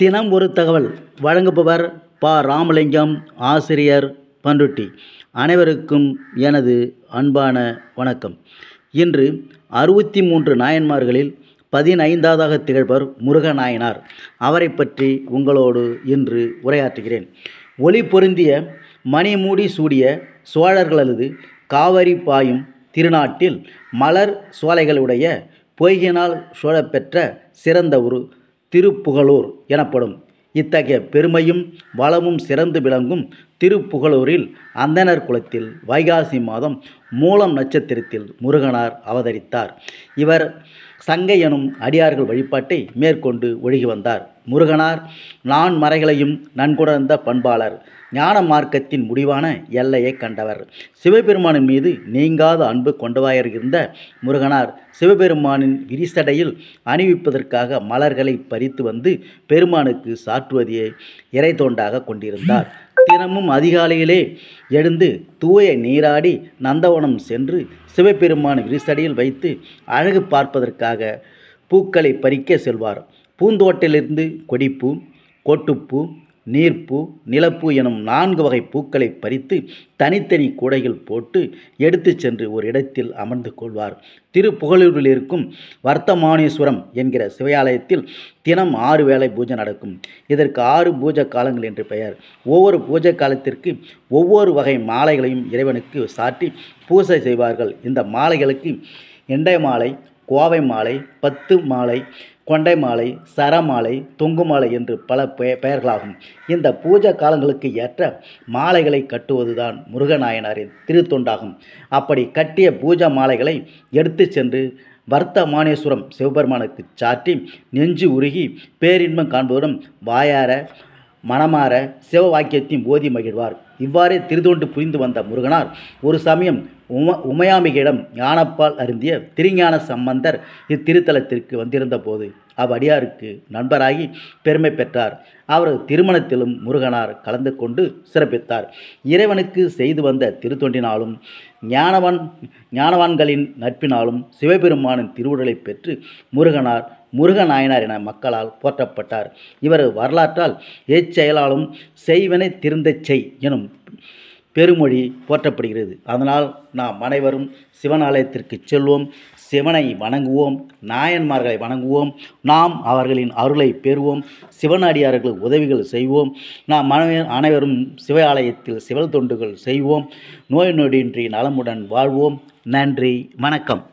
தினம் ஒரு தகவல் வழங்குபவர் ப. ராமலிங்கம் ஆசிரியர் பண்ருட்டி அனைவருக்கும் எனது அன்பான வணக்கம். இன்று அறுபத்தி மூன்று நாயன்மார்களில் பதினைந்தாவதாக திகழ்பவர் முருகநாயனார். அவரை பற்றி உங்களோடு இன்று உரையாற்றுகிறேன். ஒளி பொருந்திய மணிமூடி சூடிய சோழர்களது காவிரி பாயும் திருநாட்டில் மலர் சோலைகளுடைய பொய்கினால் சூழப்பெற்ற சிறந்த ஒரு திருப்புகழூர் எனப்படும் இத்தகைய பெருமையும் வளமும் சிறந்து விளங்கும் திருப்புகழூரில் அந்தணர் குலத்தில் வைகாசி மாதம் மூலம் நட்சத்திரத்தில் முருகனார் அவதரித்தார். இவர் சங்கை எனும் அடியார்கள் வழிபாட்டை மேற்கொண்டு ஒழுகி வந்தார். முருகனார் நான் மறைகளையும் நன்குணர்ந்த பண்பாளர். ஞான மார்க்கத்தின் முடிவான எல்லையை கண்டவர். சிவபெருமானின் மீது நீங்காத அன்பு கொண்டவாயிருந்த முருகனார் சிவபெருமானின் விரிசடையில் அணிவிப்பதற்காக மலர்களை பறித்து வந்து பெருமானுக்கு சாற்றுவதையே இறை தோண்டாக கொண்டிருந்தார். தினமும் அதிகாலையிலே எழுந்து தூய நீராடி நந்தவனம் சென்று சிவபெருமான் விரிசடியில் வைத்து அழகு பார்ப்பதற்காக பூக்களை பறிக்க செல்வார். பூந்தோட்டிலிருந்து கொடிப்பூ கோட்டுப்பூ நீர்ப்பூ நிலப்பூ எனும் நான்கு வகை பூக்களை பறித்து தனித்தனி கூடைகள் போட்டு எடுத்து சென்று ஒரு இடத்தில் அமர்ந்து கொள்வார். திருப்புகலூரில் இருக்கும் வர்த்தமானேஸ்வரம் என்கிற சிவாலயத்தில் தினம் ஆறு வேளை பூஜை நடக்கும். இதற்கு ஆறு பூஜை காலங்கள் என்று பெயர். ஒவ்வொரு பூஜை காலத்திற்கு ஒவ்வொரு வகை மாலைகளையும் இறைவனுக்கு சாட்டி பூஜை செய்வார்கள். இந்த மாலைகளுக்கு எண்டை மாலை கோவை மாலை பத்து மாலை கொண்டை மாலை சரமாலை தொங்கு மாலை என்று பல பெ பெயர்களாகும். இந்த பூஜை காலங்களுக்கு ஏற்ற மாலைகளை கட்டுவதுதான் முருகநாயனாரின் திருத்தொண்டாகும். அப்படி கட்டிய பூஜை மாலைகளை எடுத்து சென்று வர்த்தமானேஸ்வரம் சிவபெருமானுக்கு சாற்றி நெஞ்சு உருகி பேரின்பம் காண்பதுடன் வாயார மனமாற சிவ வாக்கியத்தையும் ஓதி மகிழ்வார். இவ்வாறே திருதோண்டு புரிந்து வந்த முருகனார் ஒரு சமயம் உம உமையாமிகையிடம் ஞானப்பால் அருந்திய திருஞான சம்பந்தர் இத்திருத்தலத்திற்கு வந்திருந்த போது அவ்வடியாருக்கு நண்பராகி பெருமை பெற்றார். அவரது திருமணத்திலும் முருகனார் கலந்து கொண்டு சிறப்பித்தார். இறைவனுக்கு செய்து வந்த திருத்தொண்டினாலும் ஞானவன் ஞானவான்களின் நட்பினாலும் சிவபெருமானின் திருவுடலை பெற்று முருகனார் முருகநாயனார் என மக்களால் போற்றப்பட்டார். இவர் வரலாற்றால் எச்செயலாலும் செய்வனை திருந்தச் செய் எனும் பெருமொழி போற்றப்படுகிறது. அதனால் நாம் அனைவரும் சிவன் ஆலயத்திற்கு செல்வோம் சிவனை வணங்குவோம் நாயன்மார்களை வணங்குவோம் நாம் அவர்களின் அருளை பெறுவோம் சிவனடியார்கள் உதவிகள் செய்வோம் நாம் அனைவரும் சிவ ஆலயத்தில் சிவல் தொண்டுகள் செய்வோம் நோய் நொடியின்றி நலமுடன் வாழ்வோம். நன்றி வணக்கம்.